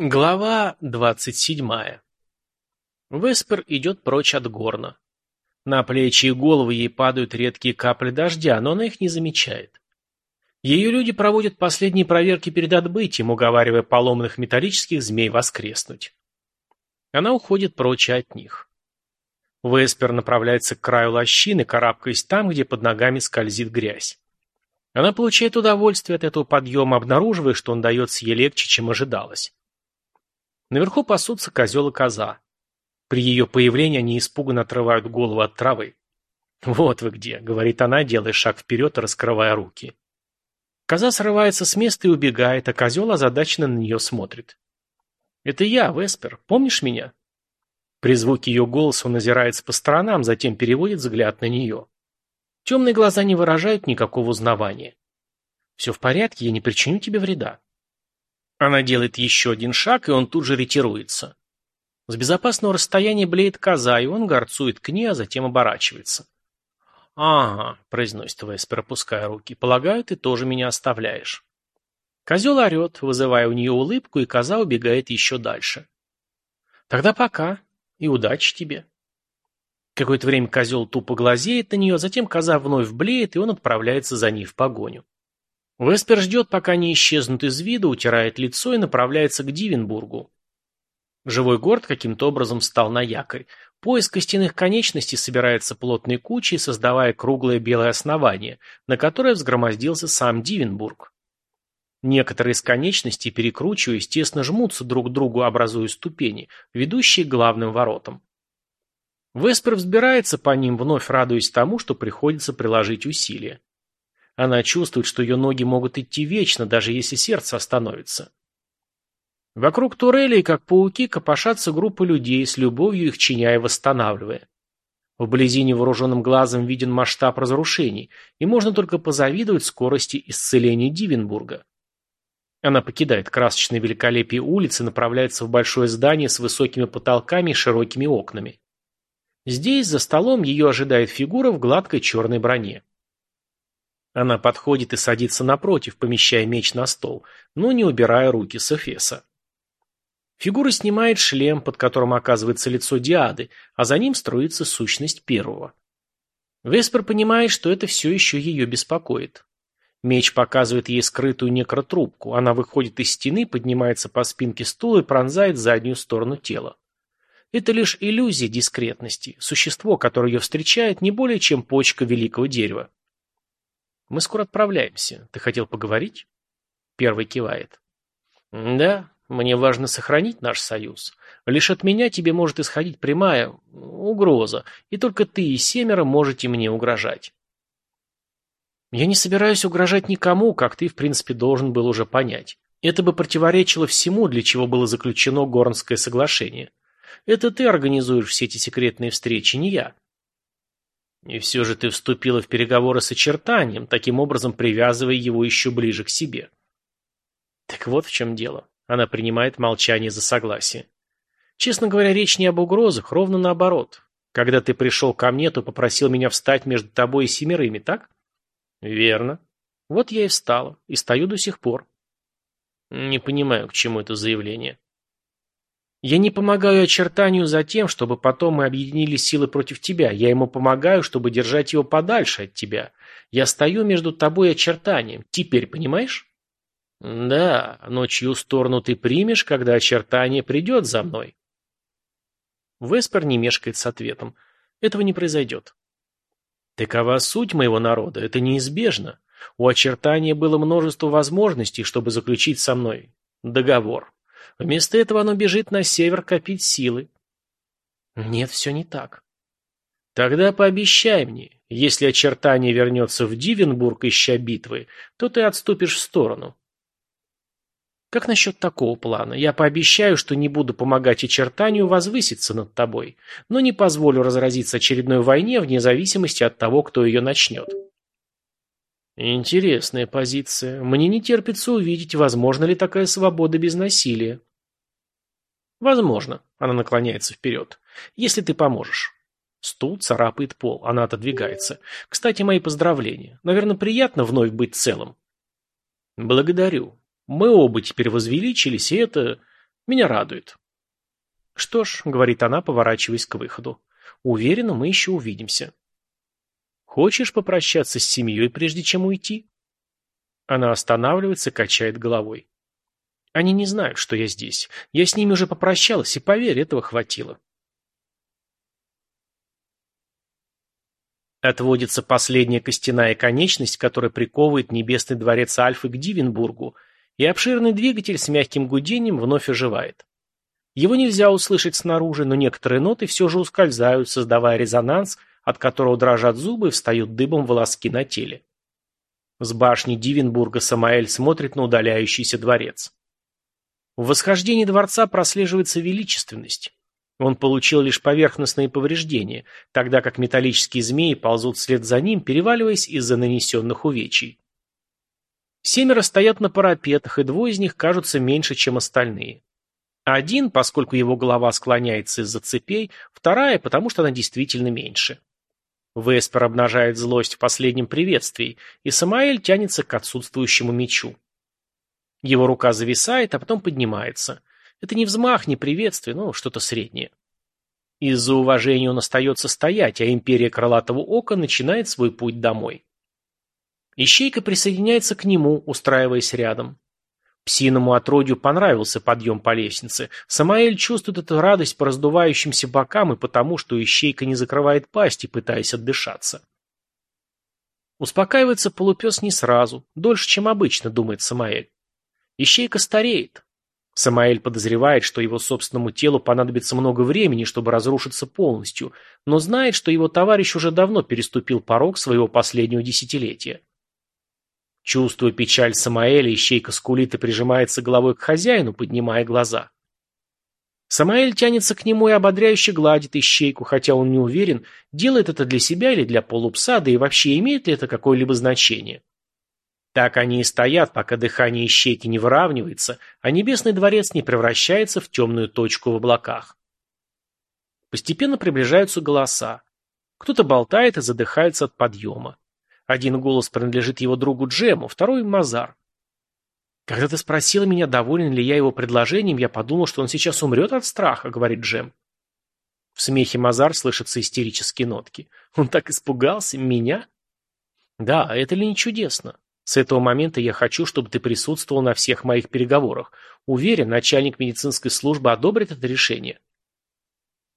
Глава двадцать седьмая. Веспер идет прочь от горна. На плечи и головы ей падают редкие капли дождя, но она их не замечает. Ее люди проводят последние проверки перед отбытием, уговаривая поломанных металлических змей воскреснуть. Она уходит прочь от них. Веспер направляется к краю лощины, карабкаясь там, где под ногами скользит грязь. Она получает удовольствие от этого подъема, обнаруживая, что он дается ей легче, чем ожидалось. Наверху пасутся козел и коза. При ее появлении они испуганно отрывают голову от травы. «Вот вы где», — говорит она, делая шаг вперед раскрывая руки. Коза срывается с места и убегает, а козел озадаченно на нее смотрит. «Это я, Веспер. Помнишь меня?» При звуке ее голоса он озирается по сторонам, затем переводит взгляд на нее. Темные глаза не выражают никакого узнавания. «Все в порядке, я не причиню тебе вреда». Она делает еще один шаг, и он тут же ретируется. С безопасного расстояния блеет коза, и он горцует к ней, а затем оборачивается. «Ага», — произносит Веспер, опуская руки, — «полагаю, ты тоже меня оставляешь». Козел орет, вызывая у нее улыбку, и коза убегает еще дальше. «Тогда пока, и удачи тебе». Какое-то время козел тупо глазеет на нее, затем коза вновь блеет, и он отправляется за ней в погоню. Веспер ждет, пока не исчезнут из вида, утирает лицо и направляется к Дивенбургу. Живой город каким-то образом стал на якорь. Пояс костяных конечностей собирается плотной кучей, создавая круглое белое основание, на которое взгромоздился сам Дивенбург. Некоторые из конечностей, перекручиваясь, тесно жмутся друг к другу, образуя ступени, ведущие к главным воротам. Веспер взбирается по ним, вновь радуясь тому, что приходится приложить усилия. Она чувствует, что ее ноги могут идти вечно, даже если сердце остановится. Вокруг турелей, как пауки, копошатся группы людей, с любовью их чиня и восстанавливая. Вблизи невооруженным глазом виден масштаб разрушений, и можно только позавидовать скорости исцеления Дивенбурга. Она покидает красочное великолепие улицы и направляется в большое здание с высокими потолками и широкими окнами. Здесь, за столом, ее ожидает фигура в гладкой черной броне. Она подходит и садится напротив, помещая меч на стол, но не убирая руки с эфеса. Фигура снимает шлем, под которым оказывается лицо Диады, а за ним строится сущность первого. Веспер понимает, что это все еще ее беспокоит. Меч показывает ей скрытую некротрубку. Она выходит из стены, поднимается по спинке стула и пронзает заднюю сторону тела. Это лишь иллюзия дискретности, существо, которое ее встречает, не более чем почка великого дерева. Мы скоро отправляемся. Ты хотел поговорить? Первый кивает. Да, мне важно сохранить наш союз. Лишь от меня тебе может исходить прямая угроза, и только ты и семеро можете мне угрожать. Я не собираюсь угрожать никому, как ты, в принципе, должен был уже понять. Это бы противоречило всему, для чего было заключено Горнское соглашение. Это ты организуешь все эти секретные встречи, не я. И все же ты вступила в переговоры с очертанием, таким образом привязывая его еще ближе к себе. Так вот в чем дело. Она принимает молчание за согласие. Честно говоря, речь не об угрозах, ровно наоборот. Когда ты пришел ко мне, то попросил меня встать между тобой и семерыми, так? Верно. Вот я и встала, и стою до сих пор. Не понимаю, к чему это заявление. Я не помогаю очертанию за тем, чтобы потом мы объединили силы против тебя. Я ему помогаю, чтобы держать его подальше от тебя. Я стою между тобой и очертанием. Теперь понимаешь? Да, но чью сторону ты примешь, когда очертание придет за мной? Веспер не мешкает с ответом. Этого не произойдет. Такова суть моего народа. Это неизбежно. У очертания было множество возможностей, чтобы заключить со мной договор. Вместо этого оно бежит на север копить силы. Нет, все не так. Тогда пообещай мне, если очертание вернется в Дивенбург, ища битвы, то ты отступишь в сторону. Как насчет такого плана? Я пообещаю, что не буду помогать очертанию возвыситься над тобой, но не позволю разразиться очередной войне вне зависимости от того, кто ее начнет. Интересная позиция. Мне не терпится увидеть, возможно ли такая свобода без насилия. Возможно. Она наклоняется вперед. Если ты поможешь. Стул царапает пол. Она отодвигается. Кстати, мои поздравления. Наверное, приятно вновь быть целым. Благодарю. Мы оба теперь возвеличились, и это... Меня радует. Что ж, говорит она, поворачиваясь к выходу. Уверена, мы еще увидимся. Хочешь попрощаться с семьей, прежде чем уйти? Она останавливается, качает головой. Они не знают, что я здесь. Я с ними уже попрощалась, и поверь, этого хватило. Отводится последняя костяная конечность, которая приковывает небесный дворец Альфы к Дивенбургу, и обширный двигатель с мягким гудением вновь оживает. Его нельзя услышать снаружи, но некоторые ноты все же ускользают, создавая резонанс, от которого дрожат зубы и встают дыбом волоски на теле. С башни Дивенбурга Самаэль смотрит на удаляющийся дворец. В восхождении дворца прослеживается величественность. Он получил лишь поверхностные повреждения, тогда как металлические змеи ползут вслед за ним, переваливаясь из-за нанесенных увечий. Семеро стоят на парапетах, и двое из них кажутся меньше, чем остальные. Один, поскольку его голова склоняется из-за цепей, вторая, потому что она действительно меньше. Веспер обнажает злость в последнем приветствии, и Самаэль тянется к отсутствующему мечу. Его рука зависает, а потом поднимается. Это не взмах, не приветствие, но что-то среднее. Из-за уважения он остается стоять, а империя Крылатого Ока начинает свой путь домой. Ищейка присоединяется к нему, устраиваясь рядом. Псиному отродью понравился подъем по лестнице. Самаэль чувствует эту радость по раздувающимся бокам и потому, что ищейка не закрывает пасти, пытаясь отдышаться. Успокаивается полупес не сразу, дольше, чем обычно, думает Самаэль. Ищейка стареет, Самаэль подозревает, что его собственному телу понадобится много времени, чтобы разрушиться полностью, но знает, что его товарищ уже давно переступил порог своего последнего десятилетия. Чувствуя печаль Самаэля, ищейка скулит и прижимается головой к хозяину, поднимая глаза. Самаэль тянется к нему и ободряюще гладит ищейку, хотя он не уверен, делает это для себя или для полупса, да и вообще имеет ли это какое-либо значение. Так они и стоят, пока дыхание ищейки не выравнивается, а небесный дворец не превращается в темную точку в облаках. Постепенно приближаются голоса. Кто-то болтает и задыхается от подъема. Один голос принадлежит его другу Джему, второй – Мазар. «Когда ты спросила меня, доволен ли я его предложением, я подумал, что он сейчас умрет от страха», – говорит Джем. В смехе Мазар слышатся истерические нотки. «Он так испугался? Меня?» «Да, это ли не чудесно? С этого момента я хочу, чтобы ты присутствовал на всех моих переговорах. Уверен, начальник медицинской службы одобрит это решение.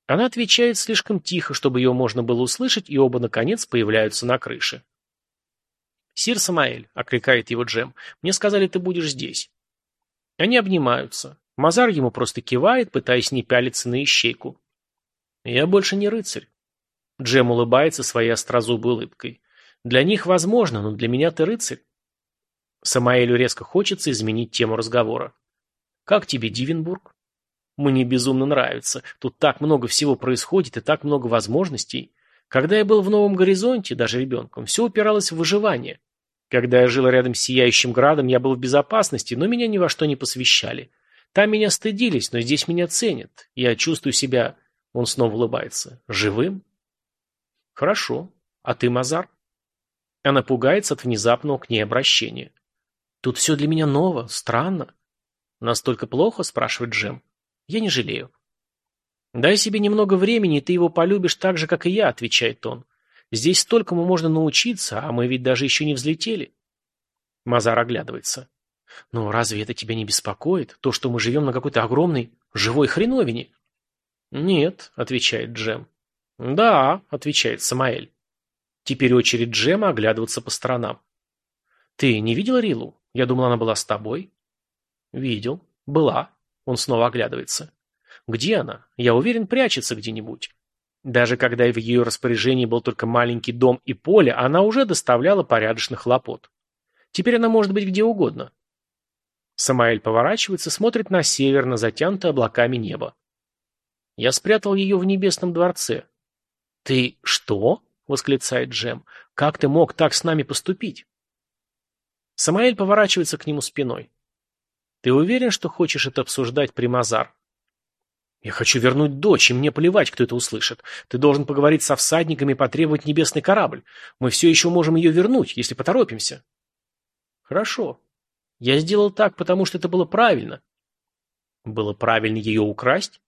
Она отвечает слишком тихо, чтобы ее можно было услышать, и оба, наконец, появляются на крыше. «Сир Самаэль», — окликает его Джем, — «мне сказали, ты будешь здесь». Они обнимаются. Мазар ему просто кивает, пытаясь не пялиться на ищейку. «Я больше не рыцарь». Джем улыбается своей острозубой улыбкой. «Для них возможно, но для меня ты рыцарь. Самаэлю резко хочется изменить тему разговора. «Как тебе Дивенбург?» «Мне безумно нравится. Тут так много всего происходит и так много возможностей. Когда я был в Новом Горизонте, даже ребенком, все упиралось в выживание. Когда я жил рядом с Сияющим Градом, я был в безопасности, но меня ни во что не посвящали. Там меня стыдились, но здесь меня ценят. Я чувствую себя...» Он снова улыбается. «Живым?» «Хорошо. А ты, Мазар?» Она пугается от внезапного к ней обращения. Тут все для меня ново, странно. Настолько плохо, спрашивает Джем. Я не жалею. Дай себе немного времени, и ты его полюбишь так же, как и я, отвечает он. Здесь столькому можно научиться, а мы ведь даже еще не взлетели. Мазар оглядывается. Но разве это тебя не беспокоит? То, что мы живем на какой-то огромной живой хреновине? Нет, отвечает Джем. Да, отвечает Самаэль. Теперь очередь Джема оглядываться по сторонам. Ты не видел Рилу? Я думал, она была с тобой. Видел. Была. Он снова оглядывается. Где она? Я уверен, прячется где-нибудь. Даже когда в ее распоряжении был только маленький дом и поле, она уже доставляла порядочных хлопот. Теперь она может быть где угодно. Самаэль поворачивается, смотрит на север, на затянутое облаками небо. Я спрятал ее в небесном дворце. «Ты что?» — восклицает Джем. «Как ты мог так с нами поступить?» Самаэль поворачивается к нему спиной. «Ты уверен, что хочешь это обсуждать, Примазар?» «Я хочу вернуть дочь, и мне плевать, кто это услышит. Ты должен поговорить со всадниками и потребовать небесный корабль. Мы все еще можем ее вернуть, если поторопимся». «Хорошо. Я сделал так, потому что это было правильно». Было правильно ее украсть?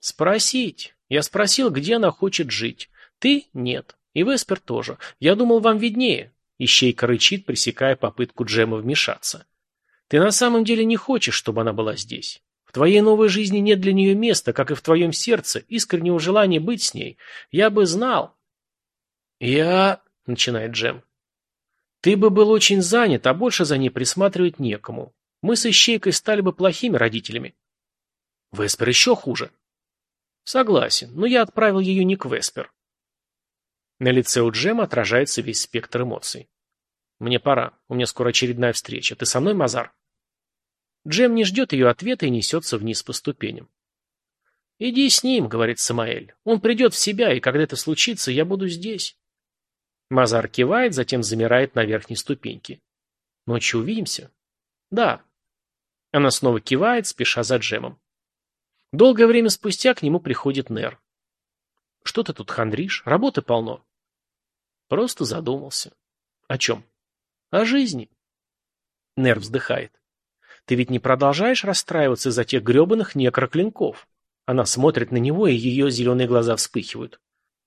Спросить. Я спросил, где она хочет жить. Ты – нет. И Веспер тоже. Я думал, вам виднее. Ищейка рычит, пресекая попытку Джема вмешаться. Ты на самом деле не хочешь, чтобы она была здесь. В твоей новой жизни нет для нее места, как и в твоем сердце, искреннего желания быть с ней. Я бы знал. Я... — начинает Джем. Ты бы был очень занят, а больше за ней присматривать некому. Мы с Ищейкой стали бы плохими родителями. Веспер еще хуже. Согласен, но я отправил ее не к Веспер. На лице у Джема отражается весь спектр эмоций. Мне пора, у меня скоро очередная встреча. Ты со мной, Мазар? Джем не ждет ее ответа и несется вниз по ступеням. «Иди с ним», — говорит Самаэль. «Он придет в себя, и когда это случится, я буду здесь». Мазар кивает, затем замирает на верхней ступеньке. «Ночью увидимся?» «Да». Она снова кивает, спеша за Джемом. Долгое время спустя к нему приходит Нер. «Что ты тут хандришь? Работы полно». Просто задумался. «О чем?» «О жизни». Нер вздыхает. «Ты ведь не продолжаешь расстраиваться из-за тех гребаных некроклинков?» Она смотрит на него, и ее зеленые глаза вспыхивают.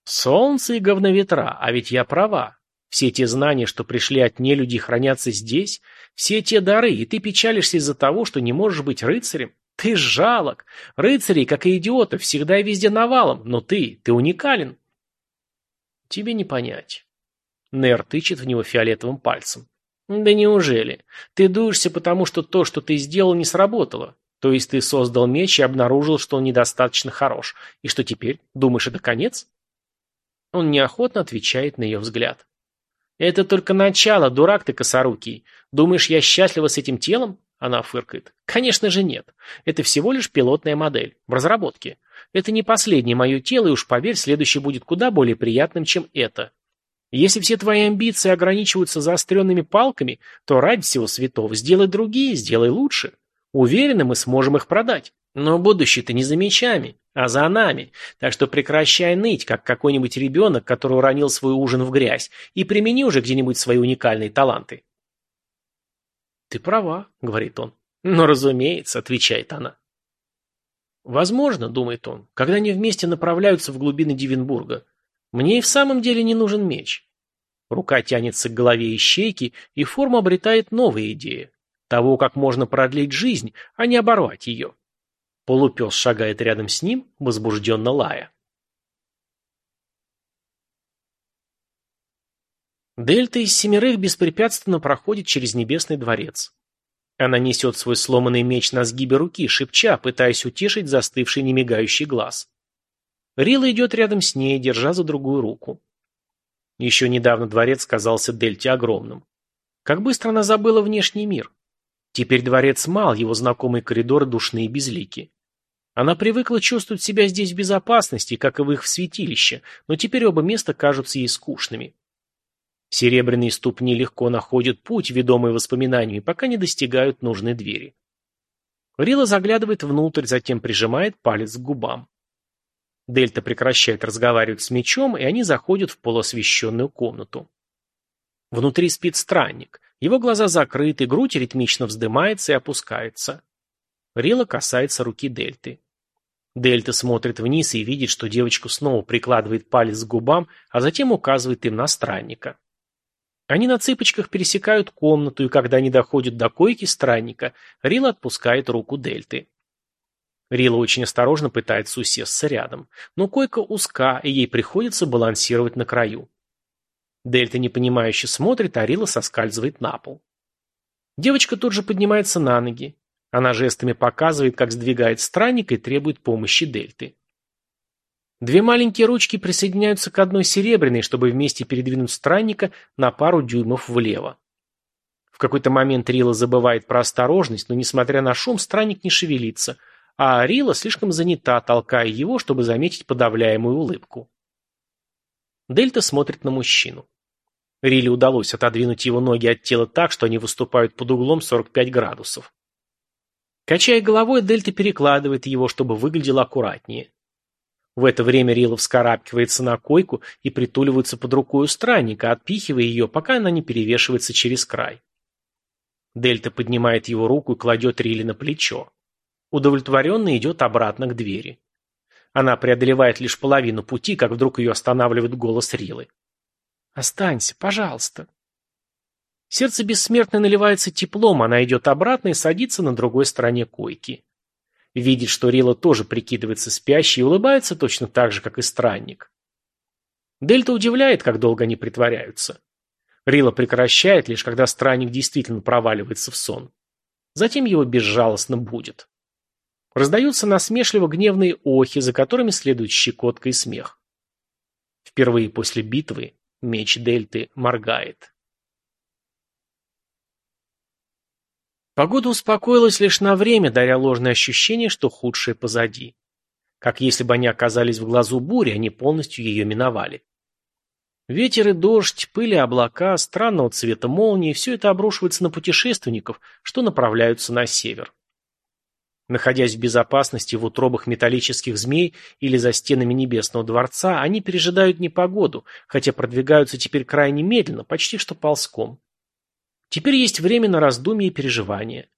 «Солнце и говноветра, а ведь я права. Все те знания, что пришли от нелюдей, хранятся здесь, все те дары, и ты печалишься из-за того, что не можешь быть рыцарем. Ты жалок. Рыцарей, как и идиотов, всегда и везде навалом, но ты, ты уникален. Тебе не понять. Нер тычет в него фиолетовым пальцем. Да неужели? Ты дуешься потому, что то, что ты сделал, не сработало. То есть ты создал меч и обнаружил, что он недостаточно хорош. И что теперь? Думаешь, это конец? Он неохотно отвечает на ее взгляд. Это только начало, дурак ты косорукий. Думаешь, я счастлива с этим телом? Она фыркает. Конечно же нет. Это всего лишь пилотная модель. В разработке. Это не последнее мое тело, и уж поверь, следующее будет куда более приятным, чем это. Если все твои амбиции ограничиваются заостренными палками, то ради всего святого сделай другие, сделай лучше. Уверены, мы сможем их продать. Но будущее-то не за мечами, а за нами. Так что прекращай ныть, как какой-нибудь ребенок, который уронил свой ужин в грязь, и примени уже где-нибудь свои уникальные таланты. «Ты права», — говорит он. «Ну, разумеется», — отвечает она. «Возможно», — думает он, — «когда они вместе направляются в глубины Дивенбурга. Мне и в самом деле не нужен меч». Рука тянется к голове ищейки, и форма обретает новые идеи. Того, как можно продлить жизнь, а не оборвать ее. Полупес шагает рядом с ним, возбужденно лая. Дельта из семерых беспрепятственно проходит через Небесный дворец. Она несет свой сломанный меч на сгибе руки, шепча, пытаясь утешить застывший немигающий глаз. Рила идет рядом с ней, держа за другую руку. Еще недавно дворец казался Дельте огромным. Как быстро она забыла внешний мир. Теперь дворец мал, его знакомые коридоры душные и безлики. Она привыкла чувствовать себя здесь в безопасности, как и в их святилище, но теперь оба места кажутся ей скучными. Серебряные ступни легко находят путь, ведомый воспоминаниями, пока не достигают нужной двери. Рила заглядывает внутрь, затем прижимает палец к губам. Дельта прекращает разговаривать с мечом, и они заходят в полуосвещенную комнату. Внутри спит странник. Его глаза закрыты, грудь ритмично вздымается и опускается. Рила касается руки Дельты. Дельта смотрит вниз и видит, что девочка снова прикладывает палец к губам, а затем указывает им на странника. Они на цыпочках пересекают комнату, и когда они доходят до койки странника, Рила отпускает руку Дельты. Рила очень осторожно пытается усесться рядом, но койка узка, и ей приходится балансировать на краю. Дельта непонимающе смотрит, а Рила соскальзывает на пол. Девочка тут же поднимается на ноги. Она жестами показывает, как сдвигает странника и требует помощи Дельты. Две маленькие ручки присоединяются к одной серебряной, чтобы вместе передвинуть странника на пару дюймов влево. В какой-то момент Рила забывает про осторожность, но, несмотря на шум, странник не шевелится, а Рила слишком занята, толкая его, чтобы заметить подавляемую улыбку. Дельта смотрит на мужчину. Риле удалось отодвинуть его ноги от тела так, что они выступают под углом 45 градусов. Качая головой, Дельта перекладывает его, чтобы выглядело аккуратнее. В это время Рила вскарабкивается на койку и притуливается под рукой у странника, отпихивая ее, пока она не перевешивается через край. Дельта поднимает его руку и кладет Риле на плечо. Удовлетворенно идет обратно к двери. Она преодолевает лишь половину пути, как вдруг ее останавливает голос Рилы. «Останься, пожалуйста». Сердце бессмертной наливается теплом, она идет обратно и садится на другой стороне койки. Видит, что Рила тоже прикидывается спящей и улыбается точно так же, как и странник. Дельта удивляет, как долго они притворяются. Рила прекращает, лишь когда странник действительно проваливается в сон. Затем его безжалостно будет. Раздаются насмешливо гневные охи, за которыми следует щекотка и смех. Впервые после битвы меч Дельты моргает. Погода успокоилась лишь на время, даря ложное ощущение, что худшее позади. Как если бы они оказались в глазу бури, они полностью ее миновали. Ветер и дождь, пыль и облака, странного цвета молнии – все это обрушивается на путешественников, что направляются на север. Находясь в безопасности в утробах металлических змей или за стенами Небесного дворца, они пережидают непогоду, хотя продвигаются теперь крайне медленно, почти что ползком. Теперь есть время на раздумье и переживания.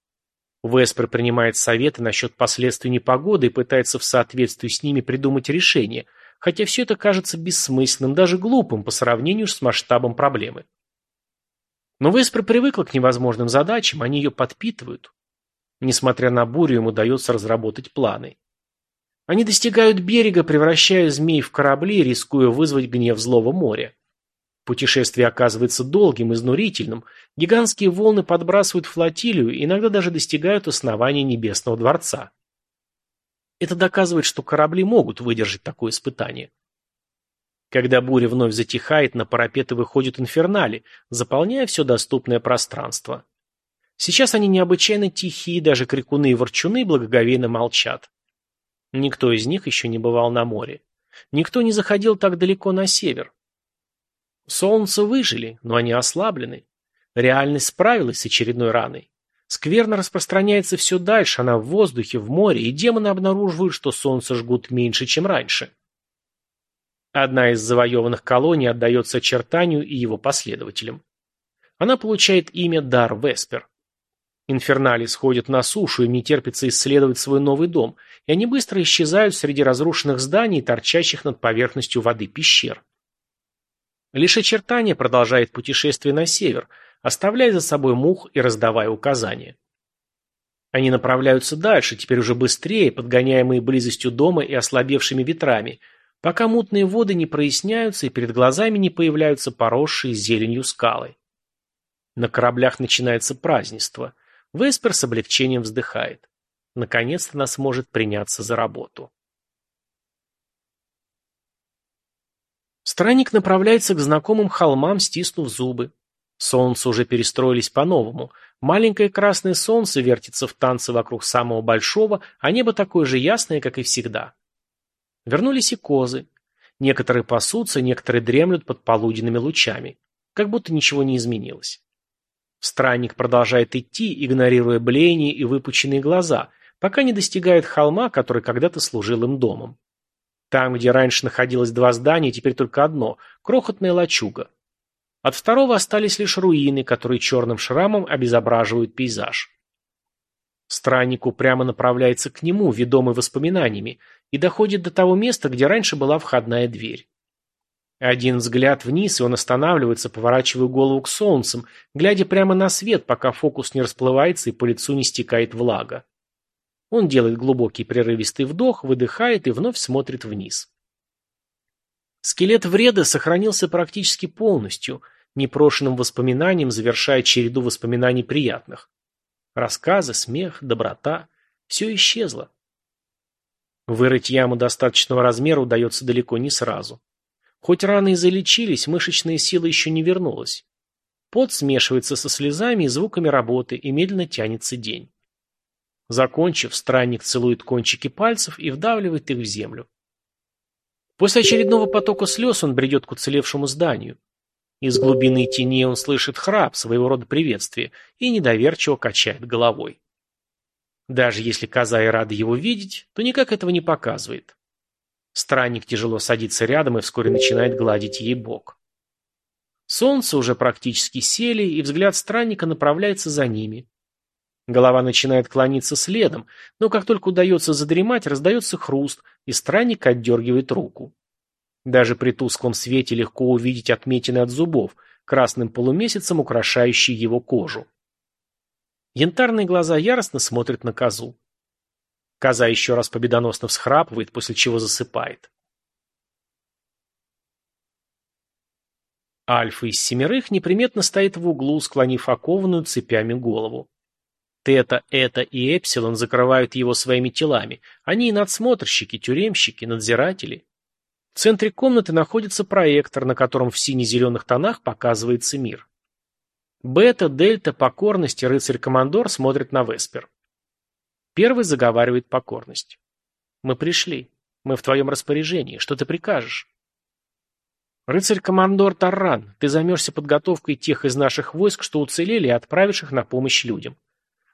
Веспер принимает советы насчет последствий непогоды и пытается в соответствии с ними придумать решение – хотя все это кажется бессмысленным, даже глупым по сравнению с масштабом проблемы. Но Веспер привыкла к невозможным задачам, они ее подпитывают. Несмотря на бурю, им удается разработать планы. Они достигают берега, превращая змей в корабли, рискуя вызвать гнев злого моря. Путешествие оказывается долгим, изнурительным, гигантские волны подбрасывают флотилию, иногда даже достигают основания Небесного дворца. Это доказывает, что корабли могут выдержать такое испытание. Когда буря вновь затихает, на парапеты выходят инфернали, заполняя все доступное пространство. Сейчас они необычайно тихие, даже крикуны и ворчуны благоговейно молчат. Никто из них еще не бывал на море. Никто не заходил так далеко на север. Солнце выжили, но они ослаблены. Реальность справилась с очередной раной. Скверно распространяется все дальше, она в воздухе, в море, и демоны обнаруживают, что солнце жгут меньше, чем раньше. Одна из завоеванных колоний отдается очертанию и его последователям. Она получает имя Дар Веспер. Инфернали сходят на сушу, им не терпится исследовать свой новый дом, и они быстро исчезают среди разрушенных зданий, торчащих над поверхностью воды пещер. Лишь очертание продолжает путешествие на север, оставляя за собой мух и раздавая указания. Они направляются дальше, теперь уже быстрее, подгоняемые близостью дома и ослабевшими ветрами, пока мутные воды не проясняются и перед глазами не появляются поросшие зеленью скалы. На кораблях начинается празднество. Веспер с облегчением вздыхает. Наконец-то она сможет приняться за работу. Странник направляется к знакомым холмам, стиснув зубы. Солнце уже перестроились по-новому. Маленькое красное солнце вертится в танце вокруг самого большого, а небо такое же ясное, как и всегда. Вернулись и козы. Некоторые пасутся, некоторые дремлют под полуденными лучами. Как будто ничего не изменилось. Странник продолжает идти, игнорируя блеяние и выпученные глаза, пока не достигает холма, который когда-то служил им домом. Там, где раньше находилось два здания, теперь только одно – крохотная лачуга. От второго остались лишь руины, которые черным шрамом обезображивают пейзаж. Странник упрямо направляется к нему, ведомый воспоминаниями, и доходит до того места, где раньше была входная дверь. Один взгляд вниз, и он останавливается, поворачивая голову к солнцам, глядя прямо на свет, пока фокус не расплывается и по лицу не стекает влага. Он делает глубокий прерывистый вдох, выдыхает и вновь смотрит вниз. Скелет вреда сохранился практически полностью – непрошенным воспоминанием, завершая череду воспоминаний приятных. Рассказы, смех, доброта – все исчезло. Вырыть яму достаточного размера удается далеко не сразу. Хоть раны и залечились, мышечная сила еще не вернулась. Пот смешивается со слезами и звуками работы, и медленно тянется день. Закончив, странник целует кончики пальцев и вдавливает их в землю. После очередного потока слез он бредет к уцелевшему зданию. Из глубины тени он слышит храп, своего рода приветствие, и недоверчиво качает головой. Даже если коза и рада его видеть, то никак этого не показывает. Странник тяжело садится рядом и вскоре начинает гладить ей бок. Солнце уже практически сели, и взгляд странника направляется за ними. Голова начинает клониться следом, но как только удается задремать, раздается хруст, и странник отдергивает руку. Даже при тусклом свете легко увидеть отметины от зубов, красным полумесяцем украшающие его кожу. Янтарные глаза яростно смотрят на козу. Коза еще раз победоносно всхрапывает, после чего засыпает. Альфа из семерых неприметно стоит в углу, склонив окованную цепями голову. Тета, Эта и Эпсилон закрывают его своими телами. Они и надсмотрщики, тюремщики, надзиратели. В центре комнаты находится проектор, на котором в сине-зеленых тонах показывается мир. Бета, Дельта, Покорность и Рыцарь-Командор смотрят на Веспер. Первый заговаривает покорность. «Мы пришли. Мы в твоем распоряжении. Что ты прикажешь?» «Рыцарь-командор Тарран, ты займешься подготовкой тех из наших войск, что уцелели, и отправишь их на помощь людям.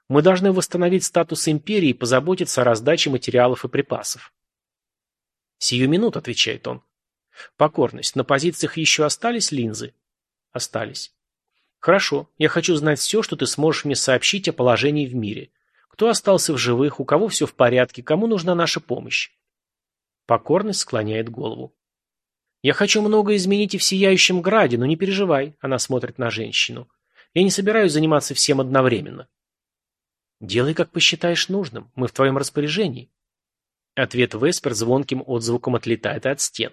Мы должны восстановить статус империи и позаботиться о раздаче материалов и припасов». «Сию минут», — отвечает он. «Покорность. На позициях еще остались линзы?» «Остались». «Хорошо. Я хочу знать все, что ты сможешь мне сообщить о положении в мире. Кто остался в живых, у кого все в порядке, кому нужна наша помощь?» Покорность склоняет голову. «Я хочу много изменить и в Сияющем Граде, но не переживай», — она смотрит на женщину. «Я не собираюсь заниматься всем одновременно». «Делай, как посчитаешь нужным. Мы в твоем распоряжении». Ответ Веспер звонким отзвуком отлетает от стен.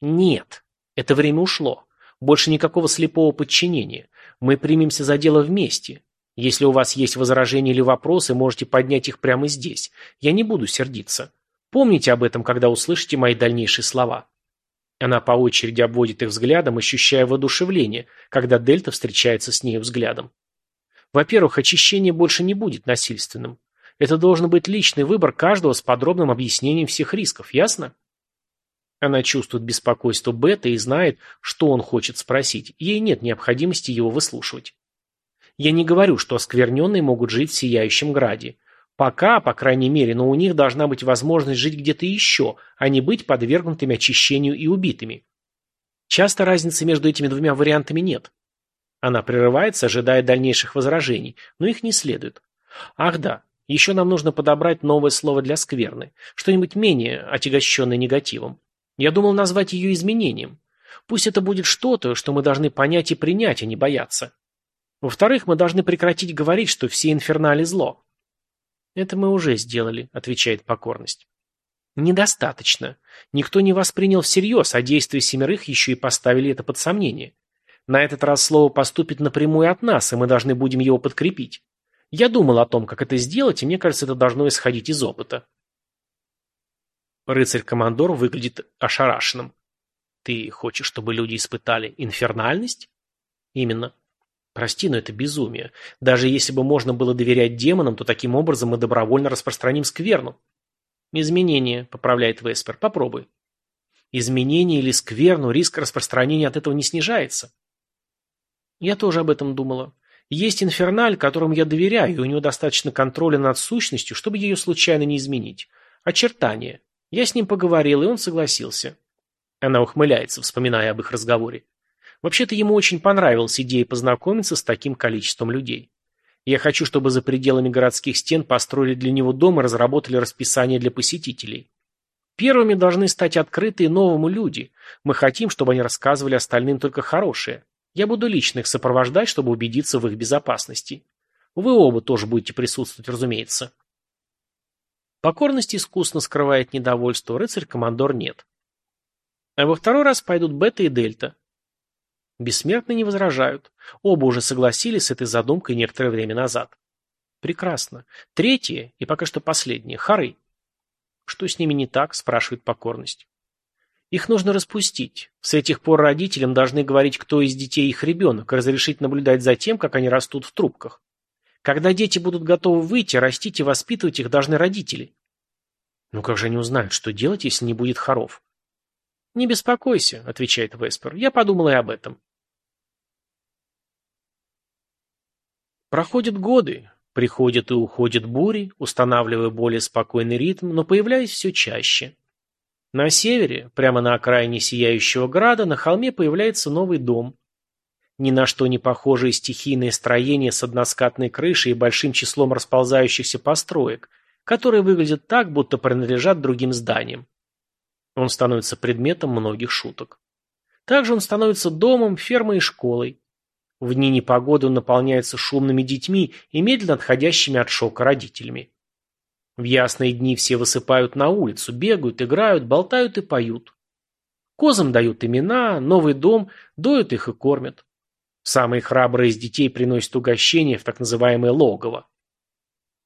«Нет. Это время ушло. Больше никакого слепого подчинения. Мы примемся за дело вместе. Если у вас есть возражения или вопросы, можете поднять их прямо здесь. Я не буду сердиться. Помните об этом, когда услышите мои дальнейшие слова». Она по очереди обводит их взглядом, ощущая воодушевление, когда Дельта встречается с ней взглядом. Во-первых, очищение больше не будет насильственным. Это должен быть личный выбор каждого с подробным объяснением всех рисков, ясно? Она чувствует беспокойство Бета и знает, что он хочет спросить. Ей нет необходимости его выслушивать. Я не говорю, что оскверненные могут жить в Сияющем Граде. Пока, по крайней мере, но у них должна быть возможность жить где-то еще, а не быть подвергнутыми очищению и убитыми. Часто разницы между этими двумя вариантами нет. Она прерывается, ожидая дальнейших возражений, но их не следует. Ах да, еще нам нужно подобрать новое слово для скверны, что-нибудь менее отягощенное негативом. Я думал назвать ее изменением. Пусть это будет что-то, что мы должны понять и принять, а не бояться. Во-вторых, мы должны прекратить говорить, что все инфернали зло. Это мы уже сделали, отвечает покорность. Недостаточно. Никто не воспринял всерьез, а действия семерых еще и поставили это под сомнение. На этот раз слово поступит напрямую от нас, и мы должны будем его подкрепить. Я думал о том, как это сделать, и мне кажется, это должно исходить из опыта. Рыцарь-командор выглядит ошарашенным. Ты хочешь, чтобы люди испытали инфернальность? Именно. Прости, но это безумие. Даже если бы можно было доверять демонам, то таким образом мы добровольно распространим скверну. Изменение, поправляет Веспер. Попробуй. Изменение или скверну, риск распространения от этого не снижается. Я тоже об этом думала. Есть инферналь, которому я доверяю, и у него достаточно контроля над сущностью, чтобы ее случайно не изменить. Очертания. Я с ним поговорил, и он согласился. Она ухмыляется, вспоминая об их разговоре. Вообще-то ему очень понравилась идея познакомиться с таким количеством людей. Я хочу, чтобы за пределами городских стен построили для него дом и разработали расписание для посетителей. Первыми должны стать открытые новому люди. Мы хотим, чтобы они рассказывали остальным только хорошее. Я буду лично их сопровождать, чтобы убедиться в их безопасности. Вы оба тоже будете присутствовать, разумеется. Покорность искусно скрывает недовольство, рыцарь-командор нет. А во второй раз пойдут Бета и Дельта. Бессмертные не возражают. Оба уже согласились с этой задумкой некоторое время назад. Прекрасно. Третье, и пока что последнее, Хары. Что с ними не так, спрашивает покорность. Их нужно распустить. С этих пор родителям должны говорить, кто из детей их ребенок, разрешить наблюдать за тем, как они растут в трубках. Когда дети будут готовы выйти, растить и воспитывать их должны родители. Ну как же они узнают, что делать, если не будет хоров? Не беспокойся, отвечает Веспер. Я подумала и об этом. Проходят годы, приходят и уходят бури, устанавливая более спокойный ритм, но появляясь все чаще. На севере, прямо на окраине Сияющего Града, на холме появляется новый дом. Ни на что не похожее стихийное строение с односкатной крышей и большим числом расползающихся построек, которые выглядят так, будто принадлежат другим зданиям. Он становится предметом многих шуток. Также он становится домом, фермой и школой. В дни непогоды он наполняется шумными детьми и медленно отходящими от шока родителями. В ясные дни все высыпают на улицу, бегают, играют, болтают и поют. Козам дают имена, новый дом, доют их и кормят. Самые храбрые из детей приносят угощения в так называемое логово.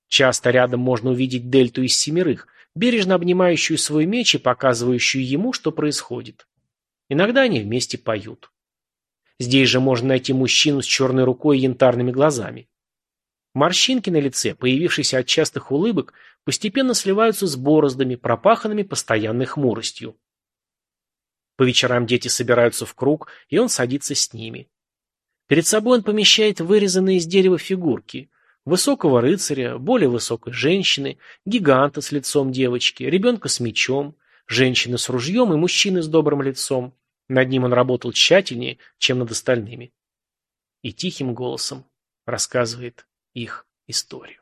Часто рядом можно увидеть дельту из семерых, бережно обнимающую свой меч и показывающую ему, что происходит. Иногда они вместе поют. Здесь же можно найти мужчину с черной рукой и янтарными глазами. Морщинки на лице, появившиеся от частых улыбок, постепенно сливаются с бороздами, пропаханными постоянной хмуростью. По вечерам дети собираются в круг, и он садится с ними. Перед собой он помещает вырезанные из дерева фигурки. Высокого рыцаря, более высокой женщины, гиганта с лицом девочки, ребенка с мечом, женщины с ружьем и мужчины с добрым лицом. Над ним он работал тщательнее, чем над остальными. И тихим голосом рассказывает их историю.